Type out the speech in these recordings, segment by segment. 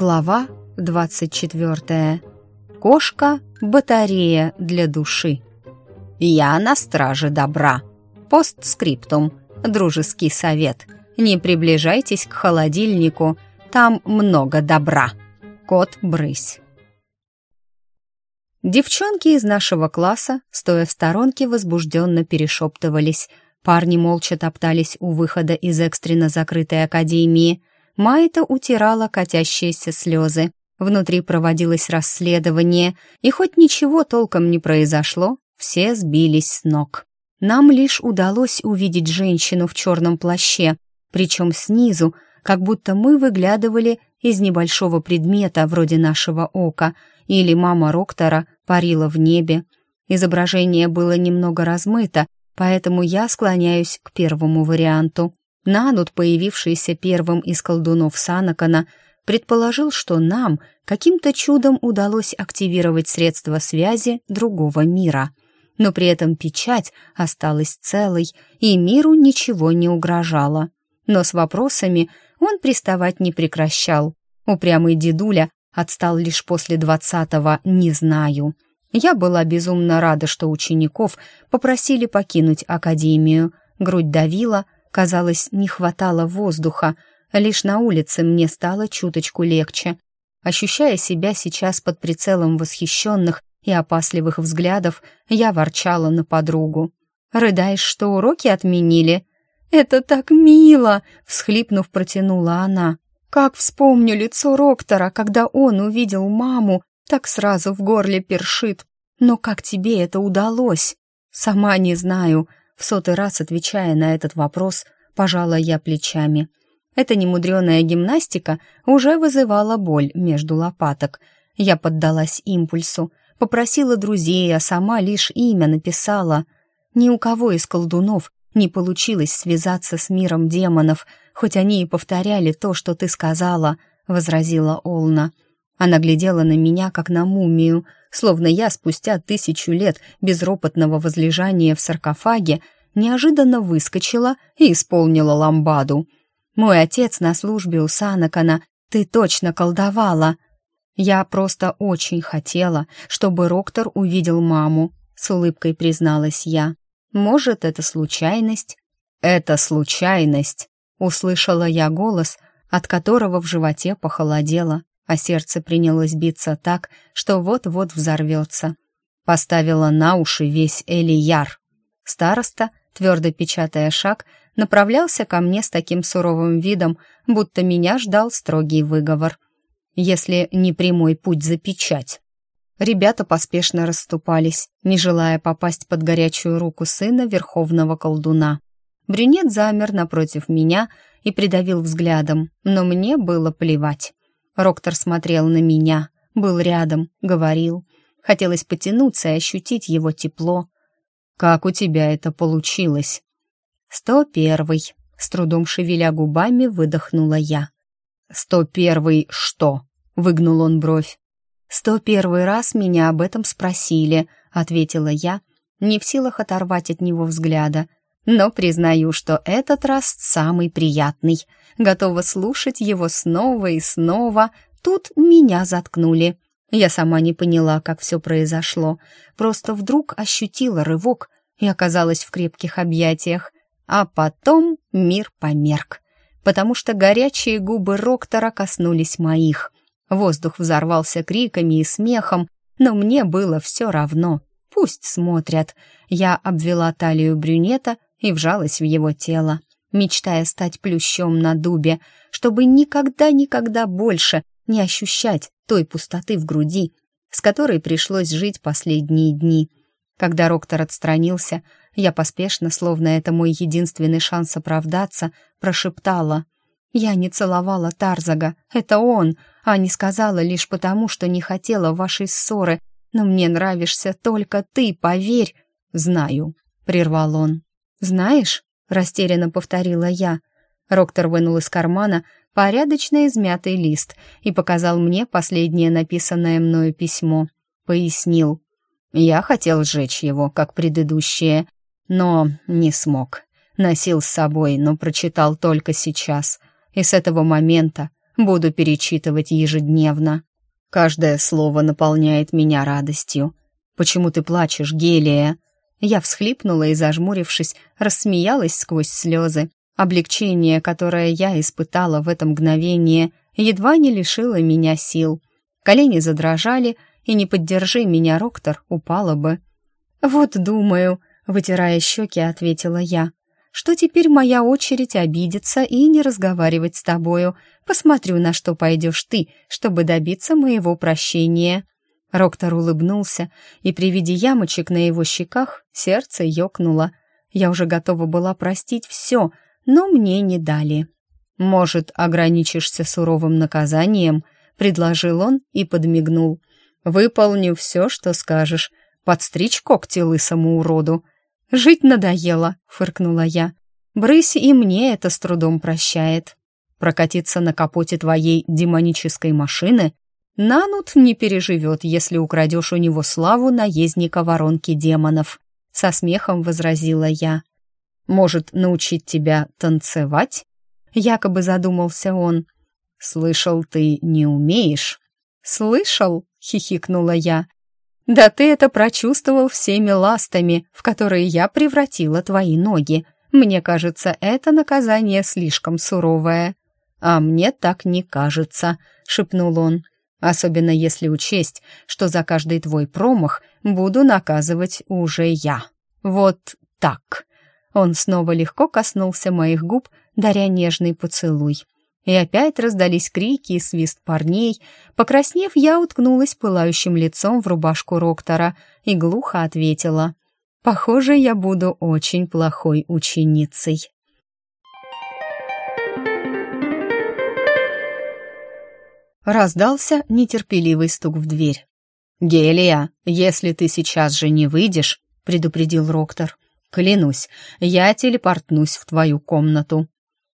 Глава 24. Кошка-батарея для души. Я на страже добра. Постскриптум. Дружеский совет. Не приближайтесь к холодильнику, там много добра. Кот Брысь. Девчонки из нашего класса, стоя в сторонке, возбужденно перешептывались. Парни молча топтались у выхода из экстренно закрытой академии – Майта утирала катящиеся слезы. Внутри проводилось расследование, и хоть ничего толком не произошло, все сбились с ног. Нам лишь удалось увидеть женщину в черном плаще, причем снизу, как будто мы выглядывали из небольшого предмета вроде нашего ока, или мама Роктора парила в небе. Изображение было немного размыто, поэтому я склоняюсь к первому варианту. Нанут, появившийся первым из колдунов Санакана, предположил, что нам каким-то чудом удалось активировать средства связи другого мира. Но при этом печать осталась целой, и миру ничего не угрожало. Но с вопросами он приставать не прекращал. Упрямый дедуля отстал лишь после двадцатого «не знаю». Я была безумно рада, что учеников попросили покинуть академию. Грудь давила, Казалось, не хватало воздуха, лишь на улице мне стало чуточку легче. Ощущая себя сейчас под прицелом восхищенных и опасливых взглядов, я ворчала на подругу. «Рыдаешь, что уроки отменили?» «Это так мило!» — всхлипнув, протянула она. «Как вспомню лицо Роктора, когда он увидел маму, так сразу в горле першит. Но как тебе это удалось?» «Сама не знаю», в сотый раз, отвечая на этот вопрос, пожала я плечами. Эта немудреная гимнастика уже вызывала боль между лопаток. Я поддалась импульсу, попросила друзей, а сама лишь имя написала. Ни у кого из колдунов не получилось связаться с миром демонов, хоть они и повторяли то, что ты сказала, — возразила Олна. Она глядела на меня, как на мумию, словно я спустя тысячу лет безропотного возлежания в саркофаге неожиданно выскочила и исполнила ламбаду. «Мой отец на службе у Санакана, ты точно колдовала!» «Я просто очень хотела, чтобы Роктор увидел маму», — с улыбкой призналась я. «Может, это случайность?» «Это случайность», — услышала я голос, от которого в животе похолодело а сердце принялось биться так, что вот-вот взорвется. Поставила на уши весь Элияр. Староста, твердо печатая шаг, направлялся ко мне с таким суровым видом, будто меня ждал строгий выговор. Если не прямой путь за печать. Ребята поспешно расступались, не желая попасть под горячую руку сына верховного колдуна. Брюнет замер напротив меня и придавил взглядом, но мне было плевать. Роктор смотрел на меня, был рядом, говорил. Хотелось потянуться и ощутить его тепло. «Как у тебя это получилось?» «Сто первый», — с трудом шевеля губами выдохнула я. «Сто первый что?» — выгнул он бровь. «Сто первый раз меня об этом спросили», — ответила я, не в силах оторвать от него взгляда. «Но признаю, что этот раз самый приятный готова слушать его снова и снова. Тут меня заткнули. Я сама не поняла, как все произошло. Просто вдруг ощутила рывок и оказалась в крепких объятиях. А потом мир померк, потому что горячие губы Роктора коснулись моих. Воздух взорвался криками и смехом, но мне было все равно. Пусть смотрят. Я обвела талию брюнета и вжалась в его тело мечтая стать плющом на дубе, чтобы никогда-никогда больше не ощущать той пустоты в груди, с которой пришлось жить последние дни. Когда Роктор отстранился, я поспешно, словно это мой единственный шанс оправдаться, прошептала. «Я не целовала Тарзага, это он, а не сказала лишь потому, что не хотела вашей ссоры, но мне нравишься только ты, поверь!» «Знаю», — прервал он. «Знаешь?» растерянно повторила я. Роктор вынул из кармана порядочно измятый лист и показал мне последнее написанное мною письмо. Пояснил. Я хотел сжечь его, как предыдущее, но не смог. Носил с собой, но прочитал только сейчас. И с этого момента буду перечитывать ежедневно. Каждое слово наполняет меня радостью. Почему ты плачешь, Гелия?» Я всхлипнула и, зажмурившись, рассмеялась сквозь слезы. Облегчение, которое я испытала в это мгновение, едва не лишило меня сил. Колени задрожали, и не поддержи меня, Роктор, упала бы. «Вот думаю», — вытирая щеки, ответила я, «что теперь моя очередь обидеться и не разговаривать с тобою. Посмотрю, на что пойдешь ты, чтобы добиться моего прощения». Роктор улыбнулся, и при виде ямочек на его щеках сердце ёкнуло. Я уже готова была простить все, но мне не дали. «Может, ограничишься суровым наказанием?» — предложил он и подмигнул. «Выполню все, что скажешь. Подстричь когти лысому уроду». «Жить надоело», — фыркнула я. «Брысь и мне это с трудом прощает. Прокатиться на капоте твоей демонической машины Нанут не переживет, если украдешь у него славу наездника воронки демонов», — со смехом возразила я. Может, научить тебя танцевать?» Якобы задумался он. «Слышал, ты не умеешь?» «Слышал?» — хихикнула я. «Да ты это прочувствовал всеми ластами, в которые я превратила твои ноги. Мне кажется, это наказание слишком суровое». «А мне так не кажется», — шепнул он. «Особенно если учесть, что за каждый твой промах буду наказывать уже я. Вот так». Он снова легко коснулся моих губ, даря нежный поцелуй. И опять раздались крики и свист парней. Покраснев, я уткнулась пылающим лицом в рубашку Роктора и глухо ответила. «Похоже, я буду очень плохой ученицей». Раздался нетерпеливый стук в дверь. «Гелия, если ты сейчас же не выйдешь», — предупредил Роктор, Клянусь, я телепортнусь в твою комнату».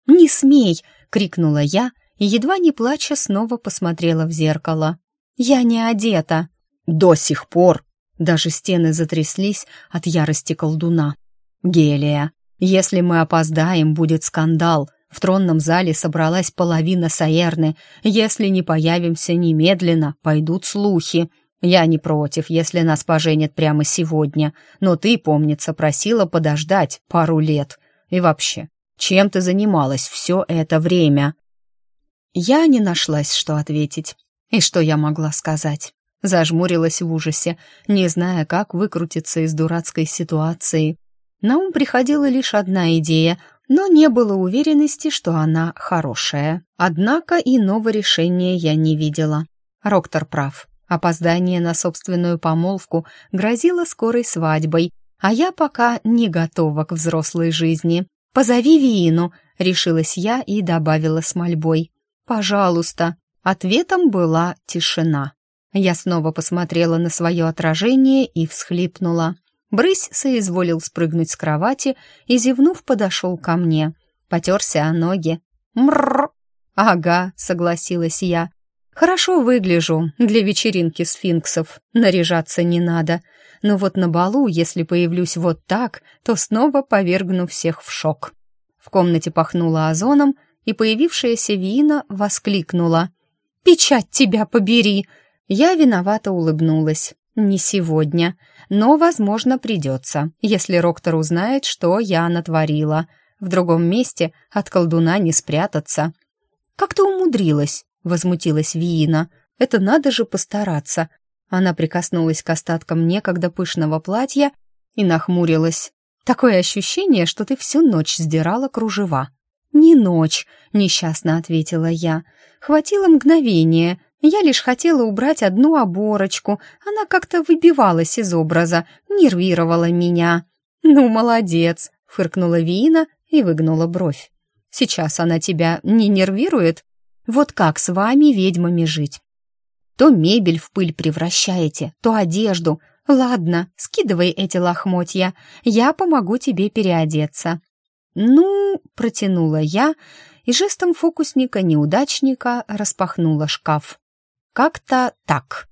«Не смей!» — крикнула я и, едва не плача, снова посмотрела в зеркало. «Я не одета!» «До сих пор!» Даже стены затряслись от ярости колдуна. «Гелия, если мы опоздаем, будет скандал. В тронном зале собралась половина Саерны. Если не появимся немедленно, пойдут слухи. Я не против, если нас поженят прямо сегодня, но ты, помнится, просила подождать пару лет. И вообще, чем ты занималась все это время?» Я не нашлась, что ответить. И что я могла сказать? Зажмурилась в ужасе, не зная, как выкрутиться из дурацкой ситуации. На ум приходила лишь одна идея, но не было уверенности, что она хорошая. Однако иного решения я не видела. Роктор прав. Опоздание на собственную помолвку грозило скорой свадьбой, а я пока не готова к взрослой жизни. «Позови Виину», — решилась я и добавила с мольбой. «Пожалуйста». Ответом была тишина. Я снова посмотрела на свое отражение и всхлипнула. Брысь соизволил спрыгнуть с кровати и, зевнув, подошел ко мне. Потерся о ноги. «Мрррр!» «Ага», — согласилась я. Хорошо выгляжу для вечеринки сфинксов, наряжаться не надо. Но вот на балу, если появлюсь вот так, то снова повергну всех в шок. В комнате пахнуло озоном, и появившаяся Вина воскликнула. «Печать тебя побери!» Я виновато улыбнулась. «Не сегодня, но, возможно, придется, если Роктор узнает, что я натворила. В другом месте от колдуна не спрятаться». «Как ты умудрилась?» Возмутилась Виина. «Это надо же постараться!» Она прикоснулась к остаткам некогда пышного платья и нахмурилась. «Такое ощущение, что ты всю ночь сдирала кружева». «Не ночь», — несчастно ответила я. «Хватило мгновения. Я лишь хотела убрать одну оборочку. Она как-то выбивалась из образа, нервировала меня». «Ну, молодец», — фыркнула Виина и выгнула бровь. «Сейчас она тебя не нервирует?» Вот как с вами, ведьмами, жить? То мебель в пыль превращаете, то одежду. Ладно, скидывай эти лохмотья, я помогу тебе переодеться. Ну, протянула я и жестом фокусника-неудачника распахнула шкаф. Как-то так.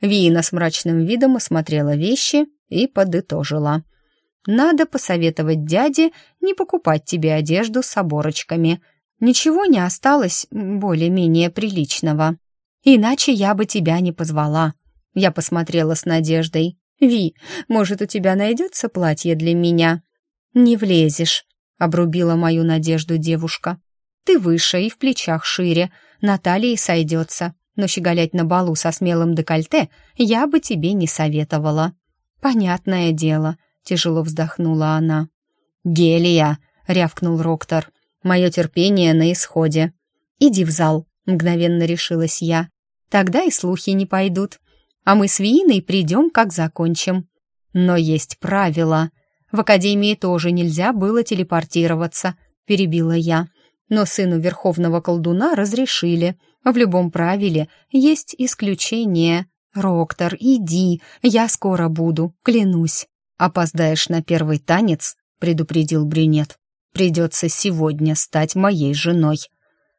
Вина с мрачным видом осмотрела вещи и подытожила. «Надо посоветовать дяде не покупать тебе одежду с оборочками. Ничего не осталось более-менее приличного. Иначе я бы тебя не позвала. Я посмотрела с надеждой. «Ви, может, у тебя найдется платье для меня?» «Не влезешь», — обрубила мою надежду девушка. «Ты выше и в плечах шире, на талии сойдется, но щеголять на балу со смелым декольте я бы тебе не советовала». «Понятное дело», — тяжело вздохнула она. «Гелия!» — рявкнул Роктор. «Мое терпение на исходе». «Иди в зал», — мгновенно решилась я. «Тогда и слухи не пойдут. А мы с Вииной придем, как закончим». «Но есть правила. В академии тоже нельзя было телепортироваться», — перебила я. «Но сыну верховного колдуна разрешили. В любом правиле есть исключение. Роктор, иди, я скоро буду, клянусь». «Опоздаешь на первый танец?» — предупредил брюнет. «Придется сегодня стать моей женой».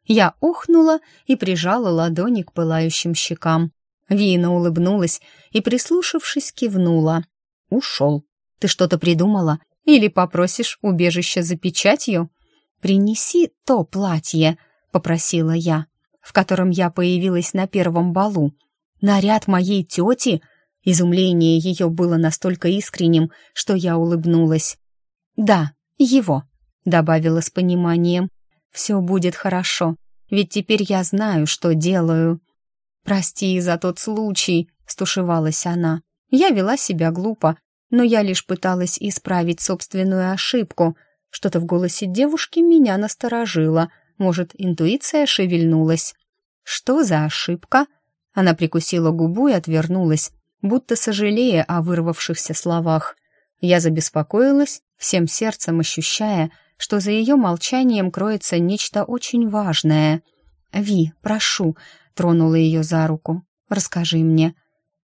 Я ухнула и прижала ладони к пылающим щекам. Вина улыбнулась и, прислушавшись, кивнула. «Ушел. Ты что-то придумала? Или попросишь убежище за печатью?» «Принеси то платье», — попросила я, в котором я появилась на первом балу. «Наряд моей тети?» Изумление ее было настолько искренним, что я улыбнулась. «Да, его», — добавила с пониманием. «Все будет хорошо, ведь теперь я знаю, что делаю». «Прости за тот случай», — стушевалась она. «Я вела себя глупо, но я лишь пыталась исправить собственную ошибку. Что-то в голосе девушки меня насторожило. Может, интуиция шевельнулась. Что за ошибка?» Она прикусила губу и отвернулась, будто сожалея о вырвавшихся словах. Я забеспокоилась, всем сердцем ощущая, что за ее молчанием кроется нечто очень важное. «Ви, прошу», — тронула ее за руку, — «расскажи мне.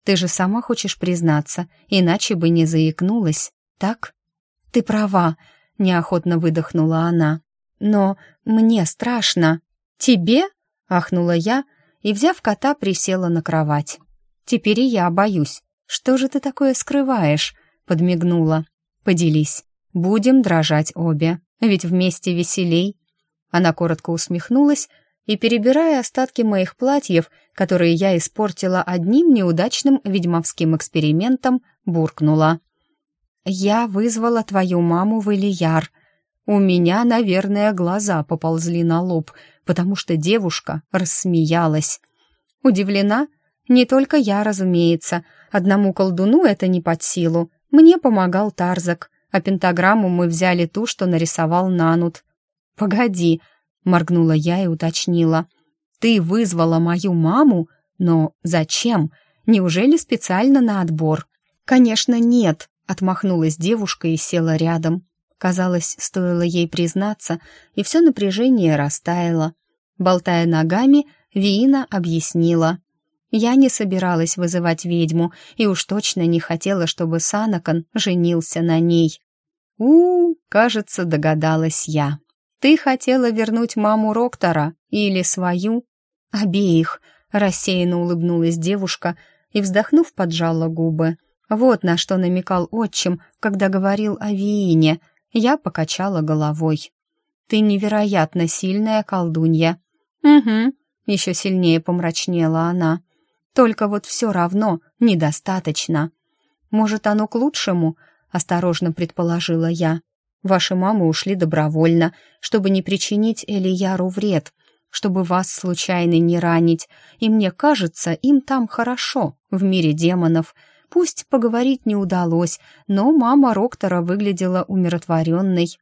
Ты же сама хочешь признаться, иначе бы не заикнулась, так?» «Ты права», — неохотно выдохнула она. «Но мне страшно». «Тебе?» — ахнула я и, взяв кота, присела на кровать. «Теперь и я боюсь. Что же ты такое скрываешь?» подмигнула. «Поделись. Будем дрожать обе, ведь вместе веселей». Она коротко усмехнулась и, перебирая остатки моих платьев, которые я испортила одним неудачным ведьмовским экспериментом, буркнула. «Я вызвала твою маму в Ильяр. У меня, наверное, глаза поползли на лоб, потому что девушка рассмеялась. Удивлена? Не только я, разумеется. Одному колдуну это не под силу. Мне помогал Тарзак, а пентаграмму мы взяли ту, что нарисовал Нанут. «Погоди», — моргнула я и уточнила. «Ты вызвала мою маму? Но зачем? Неужели специально на отбор?» «Конечно, нет», — отмахнулась девушка и села рядом. Казалось, стоило ей признаться, и все напряжение растаяло. Болтая ногами, Виина объяснила. Я не собиралась вызывать ведьму и уж точно не хотела, чтобы Санакан женился на ней. у, -у кажется, догадалась я. Ты хотела вернуть маму Роктора или свою? Обеих, рассеянно улыбнулась девушка и, вздохнув, поджала губы. Вот на что намекал отчим, когда говорил о Виине. Я покачала головой. Ты невероятно сильная колдунья. Угу, еще сильнее помрачнела она. Только вот все равно недостаточно. Может, оно к лучшему, осторожно предположила я. Ваши мамы ушли добровольно, чтобы не причинить Элияру вред, чтобы вас случайно не ранить, и мне кажется, им там хорошо, в мире демонов. Пусть поговорить не удалось, но мама Роктора выглядела умиротворенной.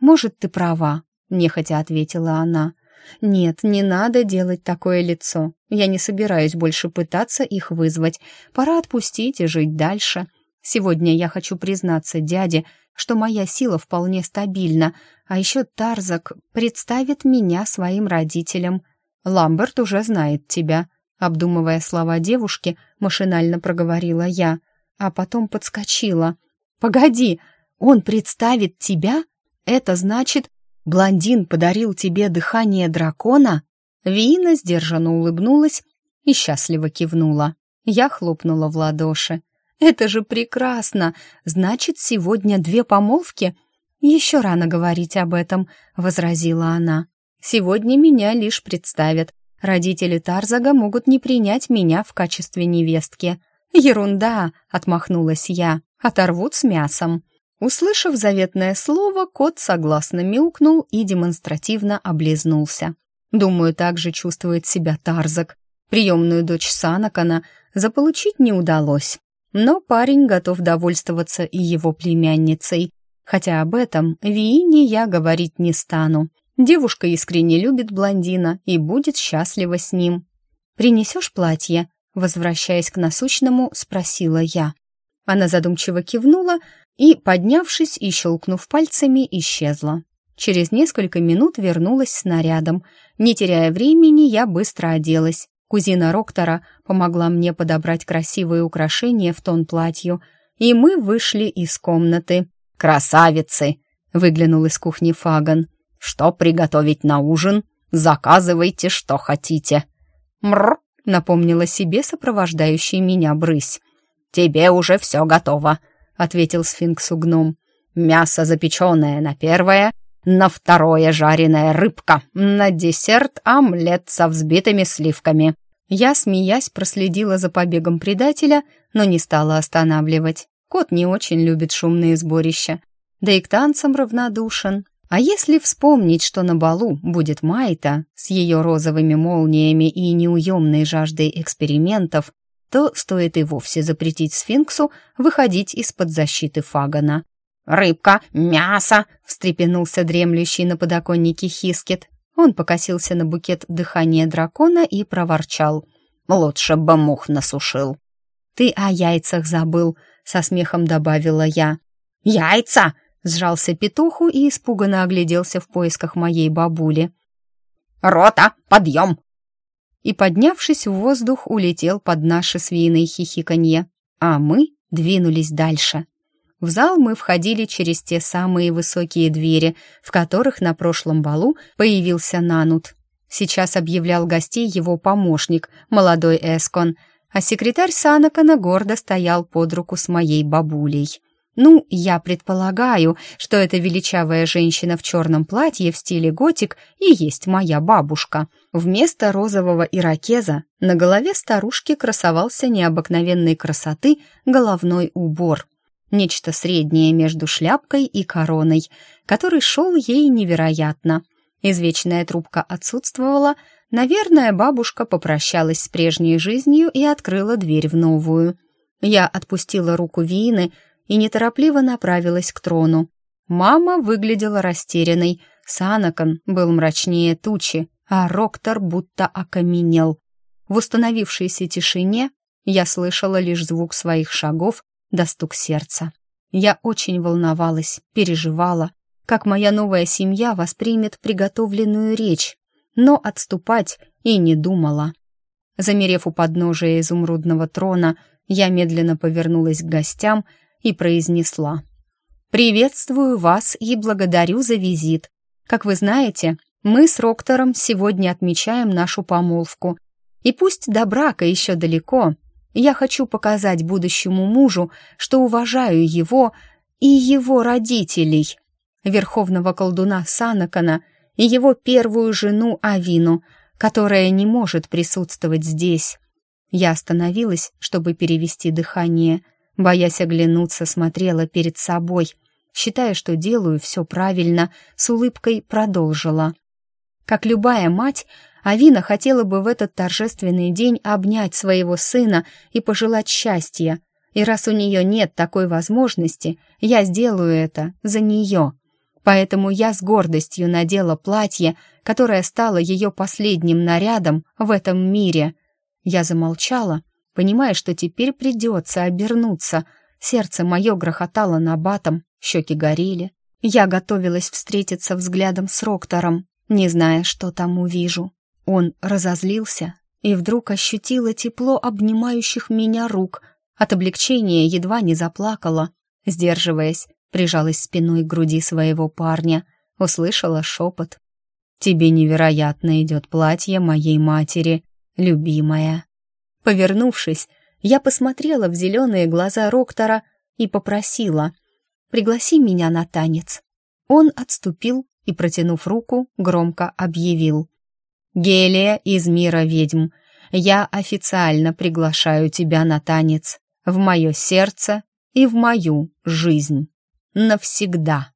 «Может, ты права», — нехотя ответила она. «Нет, не надо делать такое лицо. Я не собираюсь больше пытаться их вызвать. Пора отпустить и жить дальше. Сегодня я хочу признаться дяде, что моя сила вполне стабильна, а еще Тарзак представит меня своим родителям. Ламберт уже знает тебя», — обдумывая слова девушки, машинально проговорила я, а потом подскочила. «Погоди, он представит тебя? Это значит, блондин подарил тебе дыхание дракона?» Вина сдержанно улыбнулась и счастливо кивнула. Я хлопнула в ладоши. «Это же прекрасно! Значит, сегодня две помолвки?» «Еще рано говорить об этом», — возразила она. Сегодня меня лишь представят. Родители Тарзага могут не принять меня в качестве невестки. Ерунда, отмахнулась я. Оторвут с мясом. Услышав заветное слово, кот согласно мяукнул и демонстративно облизнулся. Думаю, так же чувствует себя Тарзак. Приемную дочь Санакана заполучить не удалось. Но парень готов довольствоваться и его племянницей. Хотя об этом Виине я говорить не стану. Девушка искренне любит блондина и будет счастлива с ним. «Принесешь платье?» Возвращаясь к насущному, спросила я. Она задумчиво кивнула и, поднявшись и щелкнув пальцами, исчезла. Через несколько минут вернулась с нарядом. Не теряя времени, я быстро оделась. Кузина Роктора помогла мне подобрать красивые украшения в тон платью, и мы вышли из комнаты. «Красавицы!» — выглянул из кухни Фаган. «Что приготовить на ужин? Заказывайте, что хотите». «Мрр!» — напомнила себе сопровождающий меня брысь. «Тебе уже все готово», — ответил сфинксу гном. «Мясо запеченное на первое, на второе жареная рыбка, на десерт омлет со взбитыми сливками». Я, смеясь, проследила за побегом предателя, но не стала останавливать. Кот не очень любит шумные сборища, да и к танцам равнодушен. А если вспомнить, что на балу будет Майта с ее розовыми молниями и неуемной жаждой экспериментов, то стоит и вовсе запретить сфинксу выходить из-под защиты Фагана. «Рыбка, мясо!» — встрепенулся дремлющий на подоконнике Хискет. Он покосился на букет дыхания дракона и проворчал. «Лучше бы мух насушил». «Ты о яйцах забыл», — со смехом добавила я. «Яйца!» — сжался петуху и испуганно огляделся в поисках моей бабули. «Рота, подъем!» И, поднявшись в воздух, улетел под наше свиное хихиканье, а мы двинулись дальше. В зал мы входили через те самые высокие двери, в которых на прошлом балу появился Нанут. Сейчас объявлял гостей его помощник, молодой Эскон, а секретарь Санакана гордо стоял под руку с моей бабулей. Ну, я предполагаю, что эта величавая женщина в черном платье в стиле готик и есть моя бабушка. Вместо розового ирокеза на голове старушки красовался необыкновенной красоты головной убор, нечто среднее между шляпкой и короной, который шел ей невероятно. Извечная трубка отсутствовала, наверное, бабушка попрощалась с прежней жизнью и открыла дверь в новую. Я отпустила руку Вины и неторопливо направилась к трону. Мама выглядела растерянной, Санакан был мрачнее тучи, а Роктор будто окаменел. В установившейся тишине я слышала лишь звук своих шагов да стук сердца. Я очень волновалась, переживала, как моя новая семья воспримет приготовленную речь, но отступать и не думала. Замерев у подножия изумрудного трона, я медленно повернулась к гостям и произнесла. «Приветствую вас и благодарю за визит. Как вы знаете, мы с Роктором сегодня отмечаем нашу помолвку. И пусть до брака еще далеко, я хочу показать будущему мужу, что уважаю его и его родителей, верховного колдуна Санакана и его первую жену Авину, которая не может присутствовать здесь. Я остановилась, чтобы перевести дыхание, боясь оглянуться, смотрела перед собой, считая, что делаю все правильно, с улыбкой продолжила. Как любая мать, Авина хотела бы в этот торжественный день обнять своего сына и пожелать счастья. И раз у нее нет такой возможности, я сделаю это за нее. Поэтому я с гордостью надела платье, которое стало ее последним нарядом в этом мире. Я замолчала, понимая, что теперь придется обернуться. Сердце мое грохотало набатом, щеки горели. Я готовилась встретиться взглядом с Роктором, не зная, что там увижу. Он разозлился и вдруг ощутила тепло обнимающих меня рук. От облегчения едва не заплакала. Сдерживаясь, прижалась спиной к груди своего парня, услышала шепот. «Тебе невероятно идет платье моей матери, любимая». Повернувшись, я посмотрела в зеленые глаза Роктора и попросила «Пригласи меня на танец». Он отступил и, протянув руку, громко объявил. «Гелия из мира ведьм, я официально приглашаю тебя на танец в мое сердце и в мою жизнь. Навсегда».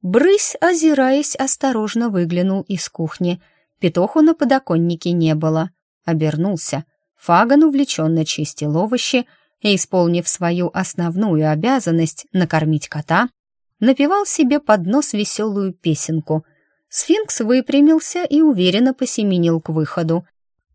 Брысь, озираясь, осторожно выглянул из кухни. Петуху на подоконнике не было. Обернулся. Фаган увлеченно чистил овощи и, исполнив свою основную обязанность накормить кота, напевал себе под нос веселую песенку. Сфинкс выпрямился и уверенно посеменил к выходу.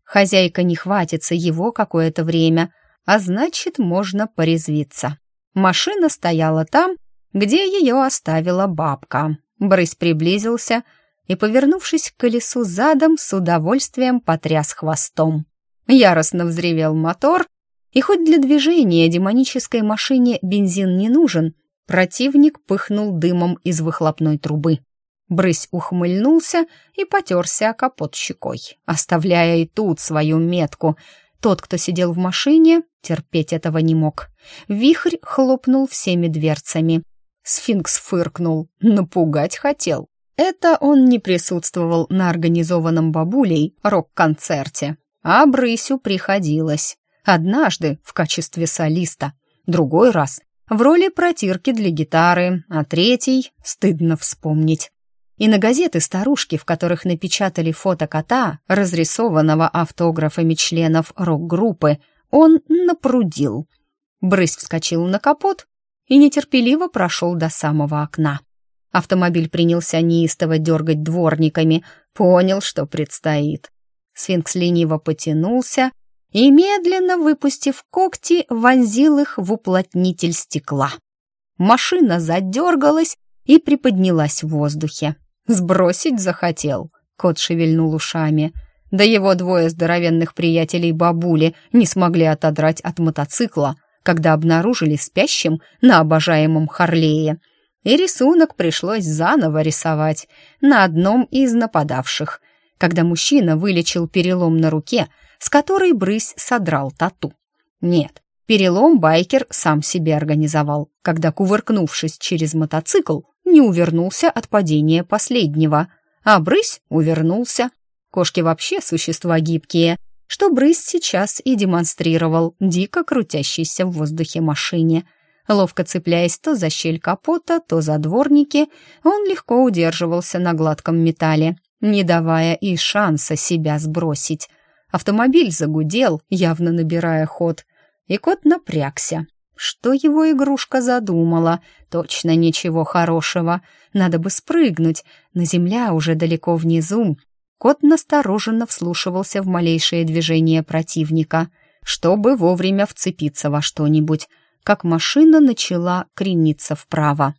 Хозяйка не хватится его какое-то время, а значит, можно порезвиться. Машина стояла там, где ее оставила бабка. Брысь приблизился и, повернувшись к колесу задом, с удовольствием потряс хвостом. Яростно взревел мотор, и хоть для движения демонической машине бензин не нужен, противник пыхнул дымом из выхлопной трубы. Брысь ухмыльнулся и потерся о капот щекой, оставляя и тут свою метку. Тот, кто сидел в машине, терпеть этого не мог. Вихрь хлопнул всеми дверцами. Сфинкс фыркнул, напугать хотел. Это он не присутствовал на организованном бабулей рок-концерте, а Брысю приходилось. Однажды в качестве солиста, другой раз в роли протирки для гитары, а третий стыдно вспомнить. И на газеты старушки, в которых напечатали фото кота, разрисованного автографами членов рок-группы, он напрудил. Брысь вскочил на капот и нетерпеливо прошел до самого окна. Автомобиль принялся неистово дергать дворниками, понял, что предстоит. Сфинкс лениво потянулся и, медленно выпустив когти, вонзил их в уплотнитель стекла. Машина задергалась и приподнялась в воздухе. «Сбросить захотел», — кот шевельнул ушами. Да его двое здоровенных приятелей бабули не смогли отодрать от мотоцикла, когда обнаружили спящим на обожаемом Харлее. И рисунок пришлось заново рисовать на одном из нападавших, когда мужчина вылечил перелом на руке, с которой брысь содрал тату. Нет, перелом байкер сам себе организовал, когда, кувыркнувшись через мотоцикл, не увернулся от падения последнего, а брысь увернулся. Кошки вообще существа гибкие — что Брысь сейчас и демонстрировал дико крутящейся в воздухе машине. Ловко цепляясь то за щель капота, то за дворники, он легко удерживался на гладком металле, не давая и шанса себя сбросить. Автомобиль загудел, явно набирая ход, и кот напрягся. Что его игрушка задумала? Точно ничего хорошего. Надо бы спрыгнуть, но земля уже далеко внизу, Кот настороженно вслушивался в малейшее движение противника, чтобы вовремя вцепиться во что-нибудь, как машина начала крениться вправо.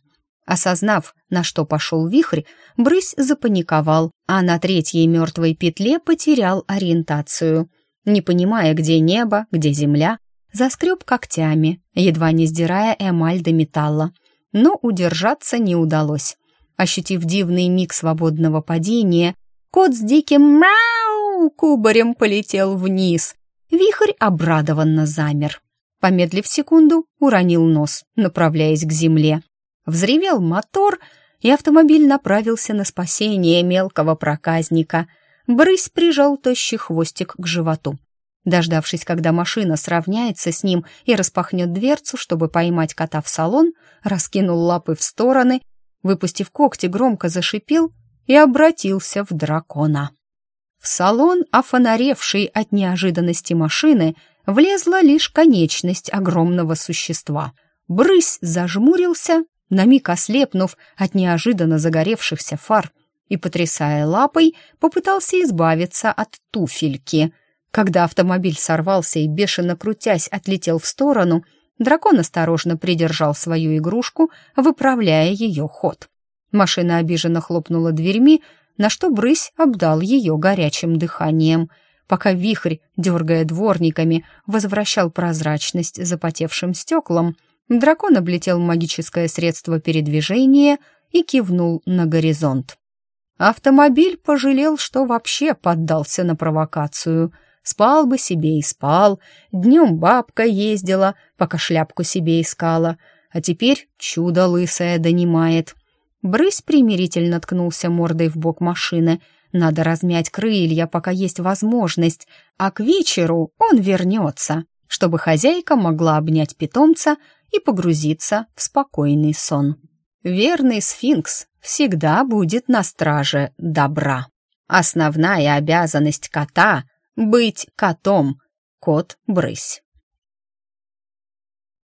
Осознав, на что пошел вихрь, брысь запаниковал, а на третьей мертвой петле потерял ориентацию. Не понимая, где небо, где земля, заскреб когтями, едва не сдирая эмаль до металла. Но удержаться не удалось. Ощутив дивный миг свободного падения, Кот с диким «мяу» кубарем полетел вниз. Вихрь обрадованно замер. Помедлив секунду, уронил нос, направляясь к земле. Взревел мотор, и автомобиль направился на спасение мелкого проказника. Брысь прижал тощий хвостик к животу. Дождавшись, когда машина сравняется с ним и распахнет дверцу, чтобы поймать кота в салон, раскинул лапы в стороны, выпустив когти, громко зашипел и обратился в дракона. В салон, офонаревший от неожиданности машины, влезла лишь конечность огромного существа. Брысь зажмурился, на миг ослепнув от неожиданно загоревшихся фар, и, потрясая лапой, попытался избавиться от туфельки. Когда автомобиль сорвался и, бешено крутясь, отлетел в сторону, дракон осторожно придержал свою игрушку, выправляя ее ход. Машина обиженно хлопнула дверьми, на что брысь обдал ее горячим дыханием. Пока вихрь, дергая дворниками, возвращал прозрачность запотевшим стеклам, дракон облетел магическое средство передвижения и кивнул на горизонт. Автомобиль пожалел, что вообще поддался на провокацию. Спал бы себе и спал, днем бабка ездила, пока шляпку себе искала — а теперь чудо лысое донимает. Брысь примирительно ткнулся мордой в бок машины. Надо размять крылья, пока есть возможность, а к вечеру он вернется, чтобы хозяйка могла обнять питомца и погрузиться в спокойный сон. Верный сфинкс всегда будет на страже добра. Основная обязанность кота — быть котом. Кот-брысь.